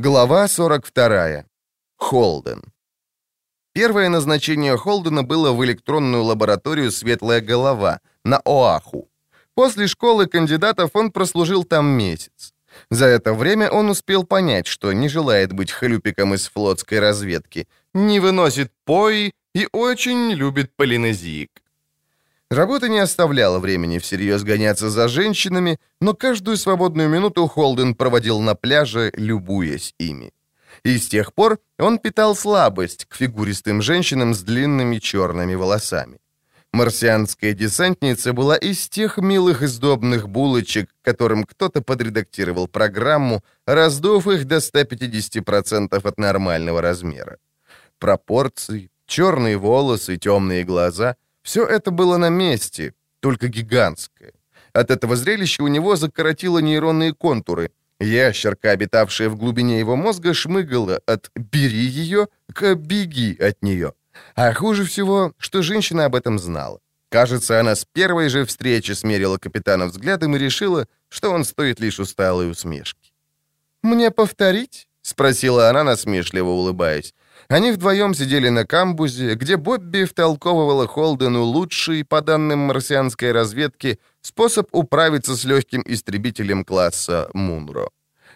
Глава 42. Холден. Первое назначение Холдена было в электронную лабораторию «Светлая голова» на Оаху. После школы кандидатов он прослужил там месяц. За это время он успел понять, что не желает быть хлюпиком из флотской разведки, не выносит пои и очень любит полинезиек. Работа не оставляла времени всерьез гоняться за женщинами, но каждую свободную минуту Холден проводил на пляже, любуясь ими. И с тех пор он питал слабость к фигуристым женщинам с длинными черными волосами. Марсианская десантница была из тех милых издобных булочек, которым кто-то подредактировал программу, раздув их до 150% от нормального размера. Пропорции, черные волосы, темные глаза — все это было на месте, только гигантское. От этого зрелища у него закоротило нейронные контуры. Ящерка, обитавшая в глубине его мозга, шмыгала от «бери ее» к «беги от нее». А хуже всего, что женщина об этом знала. Кажется, она с первой же встречи смерила капитана взглядом и решила, что он стоит лишь усталой усмешки. «Мне повторить?» — спросила она, насмешливо улыбаясь. Они вдвоем сидели на камбузе, где Бобби втолковывала Холдену лучший, по данным марсианской разведки, способ управиться с легким истребителем класса Мунро.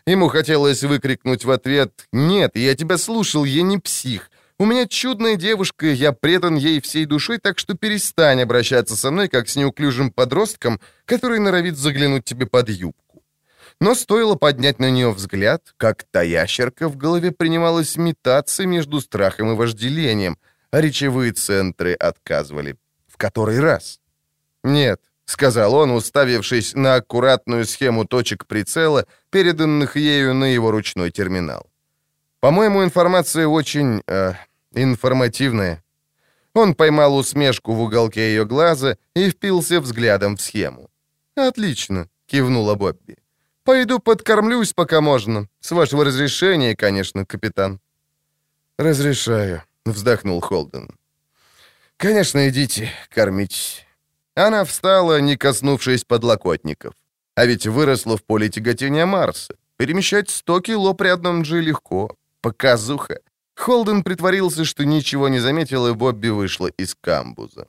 Ему хотелось выкрикнуть в ответ «Нет, я тебя слушал, я не псих. У меня чудная девушка, я предан ей всей душой, так что перестань обращаться со мной, как с неуклюжим подростком, который норовит заглянуть тебе под юбку». Но стоило поднять на нее взгляд, как та ящерка в голове принималась метаться между страхом и вожделением, а речевые центры отказывали. В который раз? «Нет», — сказал он, уставившись на аккуратную схему точек прицела, переданных ею на его ручной терминал. «По-моему, информация очень... Э, информативная». Он поймал усмешку в уголке ее глаза и впился взглядом в схему. «Отлично», — кивнула Бобби. Пойду подкормлюсь, пока можно. С вашего разрешения, конечно, капитан». «Разрешаю», — вздохнул Холден. «Конечно, идите, кормитесь». Она встала, не коснувшись подлокотников. А ведь выросла в поле тяготения Марса. Перемещать 100 кило при одном джи легко. Показуха. Холден притворился, что ничего не заметил, и Бобби вышла из камбуза.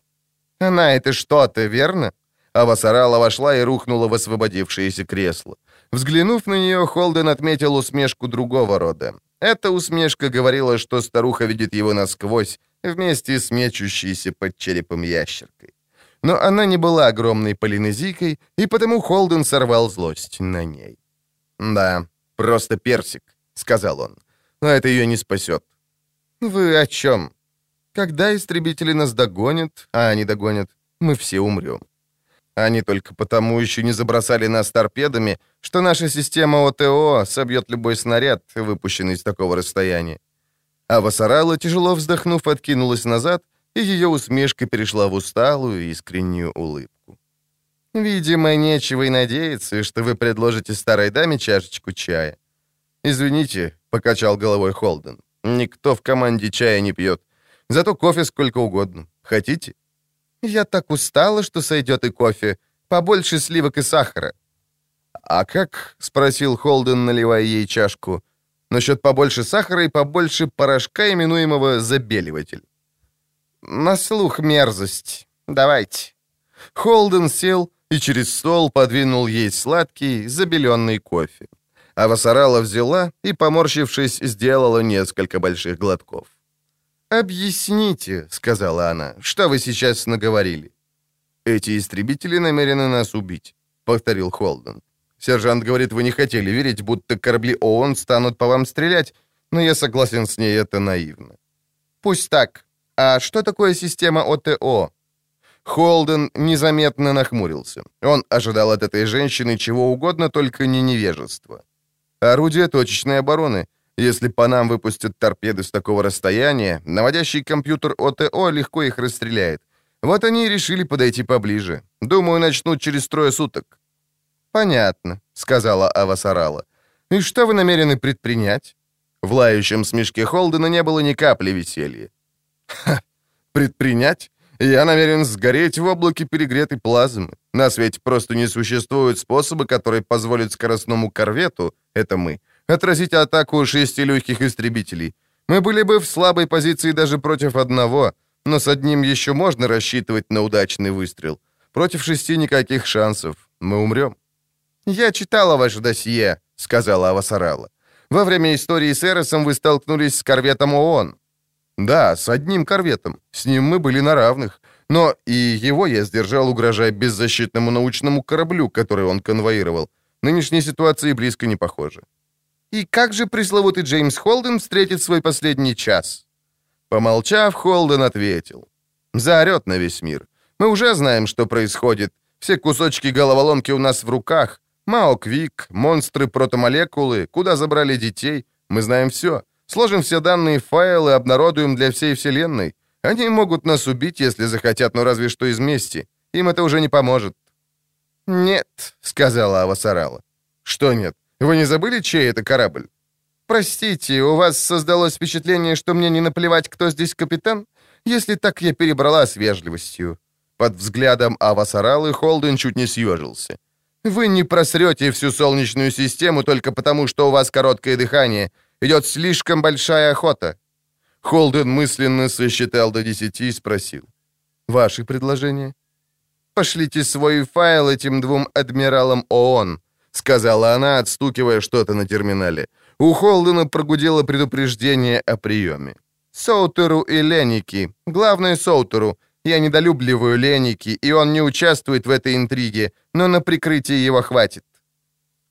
«Она это что-то, верно?» Авасарала вошла и рухнула в освободившееся кресло. Взглянув на нее, Холден отметил усмешку другого рода. Эта усмешка говорила, что старуха видит его насквозь, вместе с мечущейся под черепом ящеркой. Но она не была огромной полинезийкой, и потому Холден сорвал злость на ней. «Да, просто персик», — сказал он. «Но это ее не спасет». «Вы о чем? Когда истребители нас догонят, а они догонят, мы все умрем. Они только потому еще не забросали нас торпедами, что наша система ОТО собьет любой снаряд, выпущенный с такого расстояния. А Васарала, тяжело вздохнув, откинулась назад, и ее усмешка перешла в усталую, искреннюю улыбку. «Видимо, нечего и надеяться, что вы предложите старой даме чашечку чая». «Извините», — покачал головой Холден, — «никто в команде чая не пьет. Зато кофе сколько угодно. Хотите?» «Я так устала, что сойдет и кофе. Побольше сливок и сахара». «А как?» — спросил Холден, наливая ей чашку. «Насчет побольше сахара и побольше порошка, именуемого забеливатель». «На слух мерзость. Давайте». Холден сел и через стол подвинул ей сладкий, забеленный кофе. А Васарала взяла и, поморщившись, сделала несколько больших глотков. «Объясните», — сказала она, — «что вы сейчас наговорили?» «Эти истребители намерены нас убить», — повторил Холден. «Сержант говорит, вы не хотели верить, будто корабли ООН станут по вам стрелять, но я согласен с ней, это наивно». «Пусть так. А что такое система ОТО?» Холден незаметно нахмурился. Он ожидал от этой женщины чего угодно, только не невежества. Орудие точечной обороны — если по нам выпустят торпеды с такого расстояния, наводящий компьютер ОТО легко их расстреляет. Вот они и решили подойти поближе. Думаю, начнут через трое суток». «Понятно», — сказала Авасарала. «И что вы намерены предпринять?» В лающем смешке Холдена не было ни капли веселья. «Ха! Предпринять? Я намерен сгореть в облаке перегретой плазмы. На свете просто не существует способа, который позволит скоростному корвету, это мы, отразить атаку шести легких истребителей. Мы были бы в слабой позиции даже против одного, но с одним еще можно рассчитывать на удачный выстрел. Против шести никаких шансов. Мы умрем. «Я читала ваше досье», — сказала Авасарала. «Во время истории с Эросом вы столкнулись с корветом ООН». «Да, с одним корветом. С ним мы были на равных. Но и его я сдержал, угрожая беззащитному научному кораблю, который он конвоировал. Нынешней ситуации близко не похоже». «И как же пресловутый Джеймс Холден встретит свой последний час?» Помолчав, Холден ответил. «Заорет на весь мир. Мы уже знаем, что происходит. Все кусочки головоломки у нас в руках. Мао Квик, монстры протомолекулы, куда забрали детей. Мы знаем все. Сложим все данные в файлы, обнародуем для всей Вселенной. Они могут нас убить, если захотят, но разве что из мести. Им это уже не поможет». «Нет», — сказала Авасарала. «Что нет? Вы не забыли, чей это корабль?» «Простите, у вас создалось впечатление, что мне не наплевать, кто здесь капитан? Если так, я перебрала с вежливостью». Под взглядом Авасаралы Холден чуть не съежился. «Вы не просрете всю Солнечную систему только потому, что у вас короткое дыхание. Идет слишком большая охота». Холден мысленно сосчитал до десяти и спросил. «Ваши предложения?» «Пошлите свой файл этим двум адмиралам ООН», — сказала она, отстукивая что-то на терминале. У Холдена прогудело предупреждение о приеме. «Соутеру и Леники. Главное, Соутеру. Я недолюбливаю Леники, и он не участвует в этой интриге, но на прикрытие его хватит».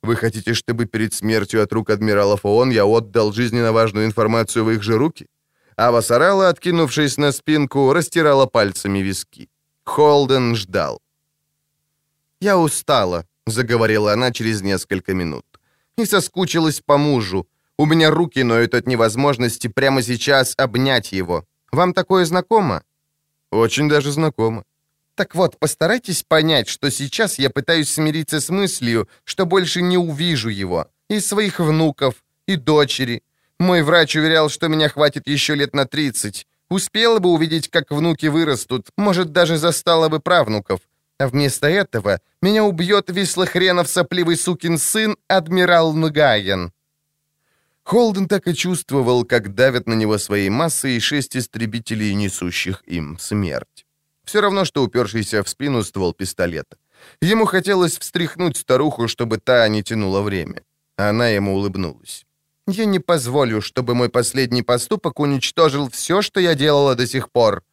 «Вы хотите, чтобы перед смертью от рук адмиралов ООН я отдал жизненно важную информацию в их же руки?» А Васарала, откинувшись на спинку, растирала пальцами виски. Холден ждал. «Я устала», — заговорила она через несколько минут. «И соскучилась по мужу. У меня руки ноют от невозможности прямо сейчас обнять его. Вам такое знакомо?» «Очень даже знакомо». «Так вот, постарайтесь понять, что сейчас я пытаюсь смириться с мыслью, что больше не увижу его. И своих внуков, и дочери. Мой врач уверял, что меня хватит еще лет на 30. Успела бы увидеть, как внуки вырастут, может, даже застала бы правнуков. А вместо этого меня убьет вислохренов сопливый сукин сын адмирал Нугаен. Холден так и чувствовал, как давят на него своей массой шесть истребителей, несущих им смерть. Все равно, что упершийся в спину ствол пистолета. Ему хотелось встряхнуть старуху, чтобы та не тянула время. Она ему улыбнулась. «Я не позволю, чтобы мой последний поступок уничтожил все, что я делала до сих пор».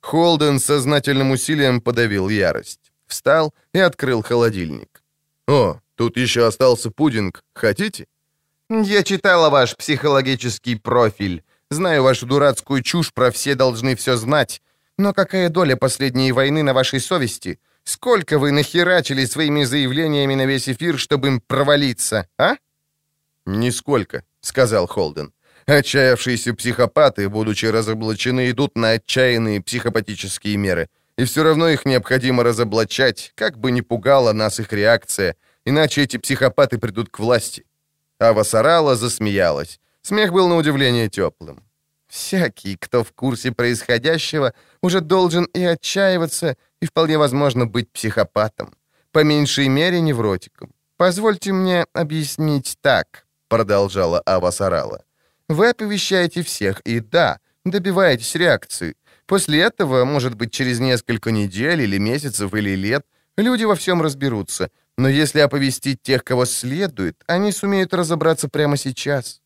Холден сознательным усилием подавил ярость. Встал и открыл холодильник. «О, тут еще остался пудинг. Хотите?» «Я читала ваш психологический профиль. Знаю вашу дурацкую чушь про «все должны все знать». Но какая доля последней войны на вашей совести? Сколько вы нахерачили своими заявлениями на весь эфир, чтобы им провалиться, а?» «Нисколько», — сказал Холден. «Отчаявшиеся психопаты, будучи разоблачены, идут на отчаянные психопатические меры. И все равно их необходимо разоблачать, как бы ни пугала нас их реакция, иначе эти психопаты придут к власти. Ава Сарала засмеялась. Смех был на удивление теплым. «Всякий, кто в курсе происходящего, уже должен и отчаиваться, и вполне возможно быть психопатом. По меньшей мере невротиком. Позвольте мне объяснить так», — продолжала Ава Сарала. «Вы оповещаете всех, и да, добиваетесь реакции. После этого, может быть, через несколько недель или месяцев или лет, люди во всем разберутся, но если оповестить тех, кого следует, они сумеют разобраться прямо сейчас.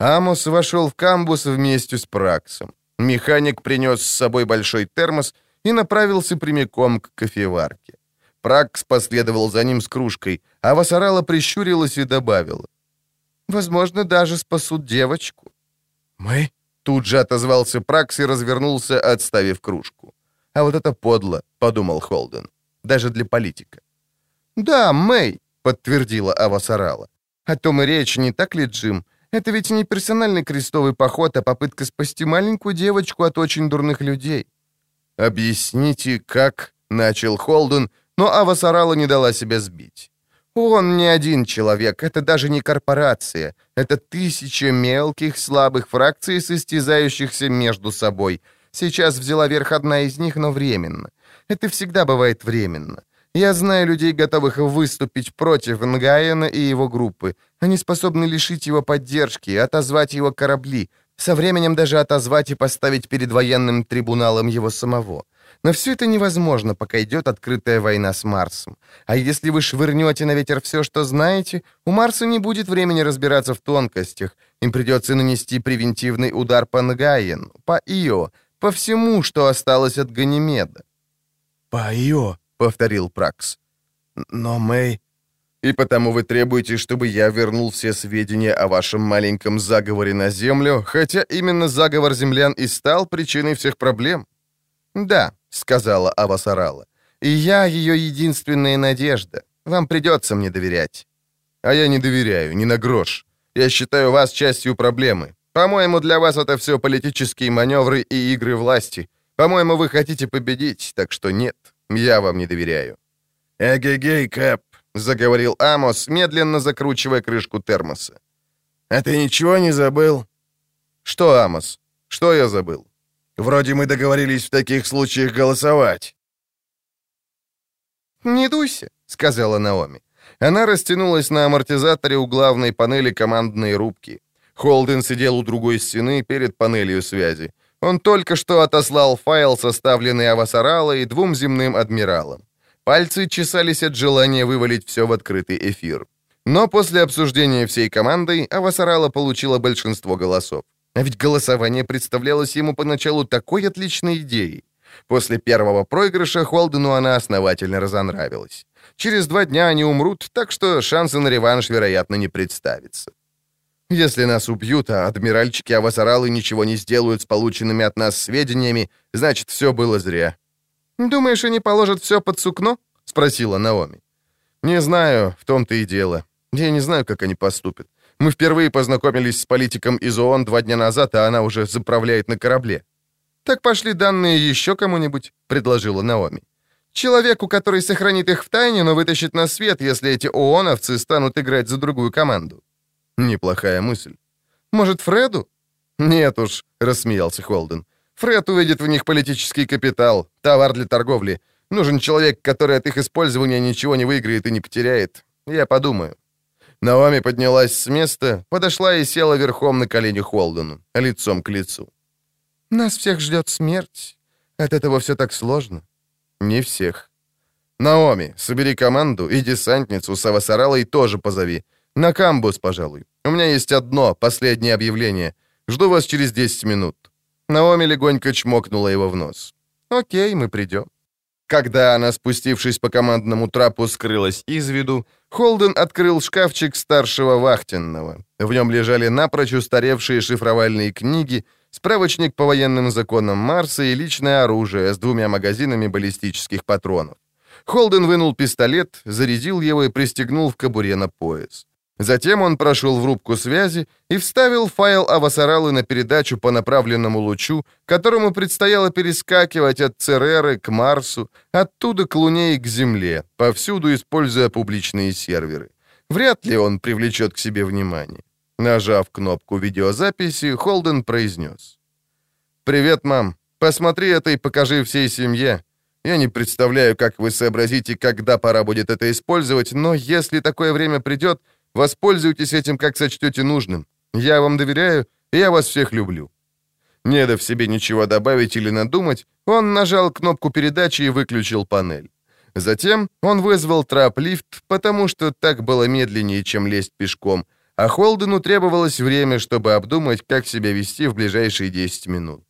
Амос вошел в камбус вместе с Праксом. Механик принес с собой большой термос и направился прямиком к кофеварке. Пракс последовал за ним с кружкой, а Васарала прищурилась и добавила. «Возможно, даже спасут девочку». «Мы?» — тут же отозвался Пракс и развернулся, отставив кружку. «А вот это подло», — подумал Холден, — «даже для политика». «Да, Мэй», — подтвердила Авасарала. «О том и речь, не так ли, Джим? Это ведь не персональный крестовый поход, а попытка спасти маленькую девочку от очень дурных людей». «Объясните, как...» — начал Холден, но Авасарала не дала себя сбить. «Он не один человек, это даже не корпорация. Это тысяча мелких, слабых фракций, состязающихся между собой. Сейчас взяла верх одна из них, но временно. Это всегда бывает временно. Я знаю людей, готовых выступить против Нгаена и его группы. Они способны лишить его поддержки, отозвать его корабли, со временем даже отозвать и поставить перед военным трибуналом его самого. Но все это невозможно, пока идет открытая война с Марсом. А если вы швырнете на ветер все, что знаете, у Марса не будет времени разбираться в тонкостях. Им придется нанести превентивный удар по Нгаену, по Ио, по всему, что осталось от Ганимеда. «По Ио», — повторил Пракс. «Но Мэй...» «И потому вы требуете, чтобы я вернул все сведения о вашем маленьком заговоре на Землю, хотя именно заговор землян и стал причиной всех проблем?» «Да», — сказала Авасарала. «И я ее единственная надежда. Вам придется мне доверять». «А я не доверяю, ни на грош. Я считаю вас частью проблемы. По-моему, для вас это все политические маневры и игры власти. По-моему, вы хотите победить, так что нет, я вам не доверяю». «Эгегей, Кэп», — заговорил Амос, медленно закручивая крышку термоса. «А ты ничего не забыл?» «Что, Амос? Что я забыл?» Вроде мы договорились в таких случаях голосовать». «Не дуйся», — сказала Наоми. Она растянулась на амортизаторе у главной панели командной рубки. Холден сидел у другой стены перед панелью связи. Он только что отослал файл, составленный Авасарала и двум земным адмиралам. Пальцы чесались от желания вывалить все в открытый эфир. Но после обсуждения всей командой Авасарала получила большинство голосов. А ведь голосование представлялось ему поначалу такой отличной идеей. После первого проигрыша Холдену она основательно разонравилась. Через два дня они умрут, так что шансы на реванш, вероятно, не представится. Если нас убьют, а адмиральчики Авасаралы ничего не сделают с полученными от нас сведениями, значит, все было зря. «Думаешь, они положат все под сукно?» — спросила Наоми. «Не знаю, в том-то и дело. Я не знаю, как они поступят. Мы впервые познакомились с политиком из ООН два дня назад, а она уже заправляет на корабле». «Так пошли данные еще кому-нибудь», — предложила Наоми. «Человеку, который сохранит их в тайне, но вытащит на свет, если эти ООНовцы станут играть за другую команду». «Неплохая мысль». «Может, Фреду?» «Нет уж», — рассмеялся Холден. «Фред увидит в них политический капитал, товар для торговли. Нужен человек, который от их использования ничего не выиграет и не потеряет. Я подумаю». Наоми поднялась с места, подошла и села верхом на колени Холдену, лицом к лицу. «Нас всех ждет смерть. От этого все так сложно». «Не всех». «Наоми, собери команду и десантницу с Авасаралой тоже позови. На камбус, пожалуй. У меня есть одно, последнее объявление. Жду вас через 10 минут». Наоми легонько чмокнула его в нос. «Окей, мы придем». Когда она, спустившись по командному трапу, скрылась из виду, Холден открыл шкафчик старшего вахтенного. В нем лежали напрочь устаревшие шифровальные книги, справочник по военным законам Марса и личное оружие с двумя магазинами баллистических патронов. Холден вынул пистолет, зарядил его и пристегнул в кобуре на пояс. Затем он прошел в рубку связи и вставил файл Авасаралы на передачу по направленному лучу, которому предстояло перескакивать от Цереры к Марсу, оттуда к Луне и к Земле, повсюду используя публичные серверы. Вряд ли он привлечет к себе внимание. Нажав кнопку видеозаписи, Холден произнес. «Привет, мам. Посмотри это и покажи всей семье. Я не представляю, как вы сообразите, когда пора будет это использовать, но если такое время придет, Воспользуйтесь этим, как сочтете нужным. Я вам доверяю, я вас всех люблю». Не дав себе ничего добавить или надумать, он нажал кнопку передачи и выключил панель. Затем он вызвал трап-лифт, потому что так было медленнее, чем лезть пешком, а Холдену требовалось время, чтобы обдумать, как себя вести в ближайшие 10 минут.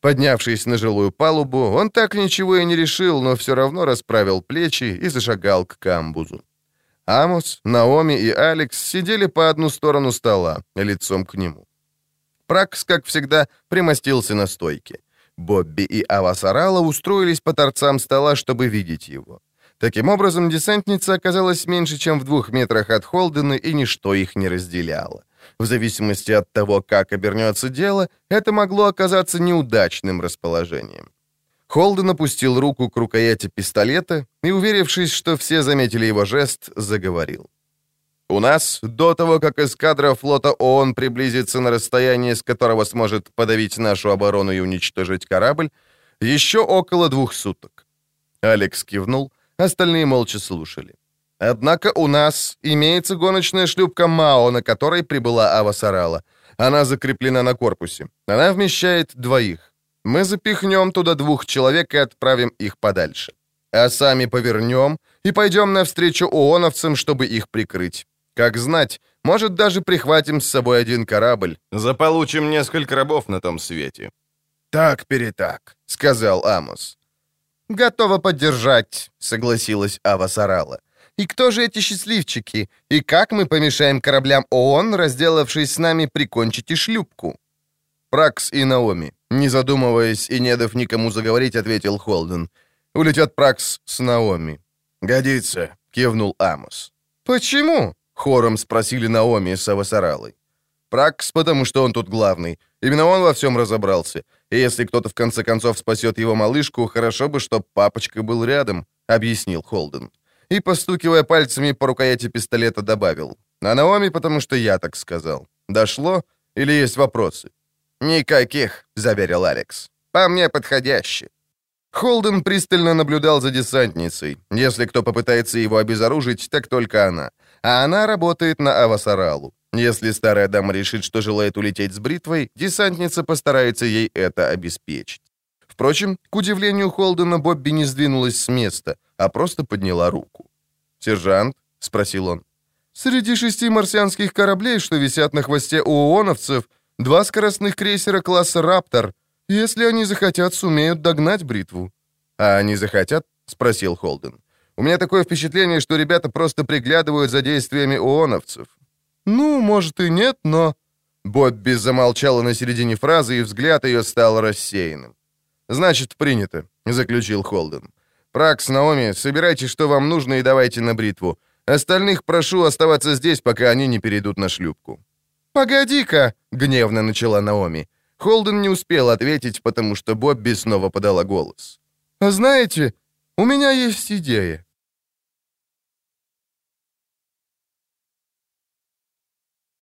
Поднявшись на жилую палубу, он так ничего и не решил, но все равно расправил плечи и зашагал к камбузу. Амос, Наоми и Алекс сидели по одну сторону стола, лицом к нему. Пракс, как всегда, примостился на стойке. Бобби и Авасарала устроились по торцам стола, чтобы видеть его. Таким образом, десантница оказалась меньше, чем в двух метрах от Холдена, и ничто их не разделяло. В зависимости от того, как обернется дело, это могло оказаться неудачным расположением. Холден опустил руку к рукояти пистолета и, уверившись, что все заметили его жест, заговорил. «У нас, до того, как эскадра флота ООН приблизится на расстояние, с которого сможет подавить нашу оборону и уничтожить корабль, еще около двух суток». Алекс кивнул, Остальные молча слушали. Однако у нас имеется гоночная шлюпка Мао, на которой прибыла Ава Сарала. Она закреплена на корпусе. Она вмещает двоих. Мы запихнем туда двух человек и отправим их подальше. А сами повернем и пойдем навстречу ООНовцам, чтобы их прикрыть. Как знать, может, даже прихватим с собой один корабль. Заполучим несколько рабов на том свете. «Так-перетак», — сказал Амос. «Готова поддержать», — согласилась Ава Сарала. «И кто же эти счастливчики? И как мы помешаем кораблям ООН, разделавшись с нами, прикончить и шлюпку?» Пракс и Наоми, не задумываясь и не дав никому заговорить, ответил Холден. «Улетят Пракс с Наоми». «Годится», — кивнул Амос. «Почему?» — хором спросили Наоми с Авасаралой. «Пракс, потому что он тут главный. Именно он во всем разобрался. И если кто-то в конце концов спасет его малышку, хорошо бы, чтоб папочка был рядом», — объяснил Холден. И, постукивая пальцами по рукояти пистолета, добавил. «А Наоми, потому что я так сказал. Дошло? Или есть вопросы?» «Никаких», — заверил Алекс. «По мне подходящий». Холден пристально наблюдал за десантницей. Если кто попытается его обезоружить, так только она. А она работает на Авасаралу. Если старая дама решит, что желает улететь с бритвой, десантница постарается ей это обеспечить. Впрочем, к удивлению Холдена, Бобби не сдвинулась с места, а просто подняла руку. «Сержант?» — спросил он. «Среди шести марсианских кораблей, что висят на хвосте у ООНовцев, два скоростных крейсера класса «Раптор», если они захотят, сумеют догнать бритву». «А они захотят?» — спросил Холден. «У меня такое впечатление, что ребята просто приглядывают за действиями ООНовцев». «Ну, может и нет, но...» Бобби замолчала на середине фразы, и взгляд ее стал рассеянным. «Значит, принято», — заключил Холден. «Пракс, Наоми, собирайте, что вам нужно, и давайте на бритву. Остальных прошу оставаться здесь, пока они не перейдут на шлюпку». «Погоди-ка!» — гневно начала Наоми. Холден не успел ответить, потому что Бобби снова подала голос. «А знаете, у меня есть идея».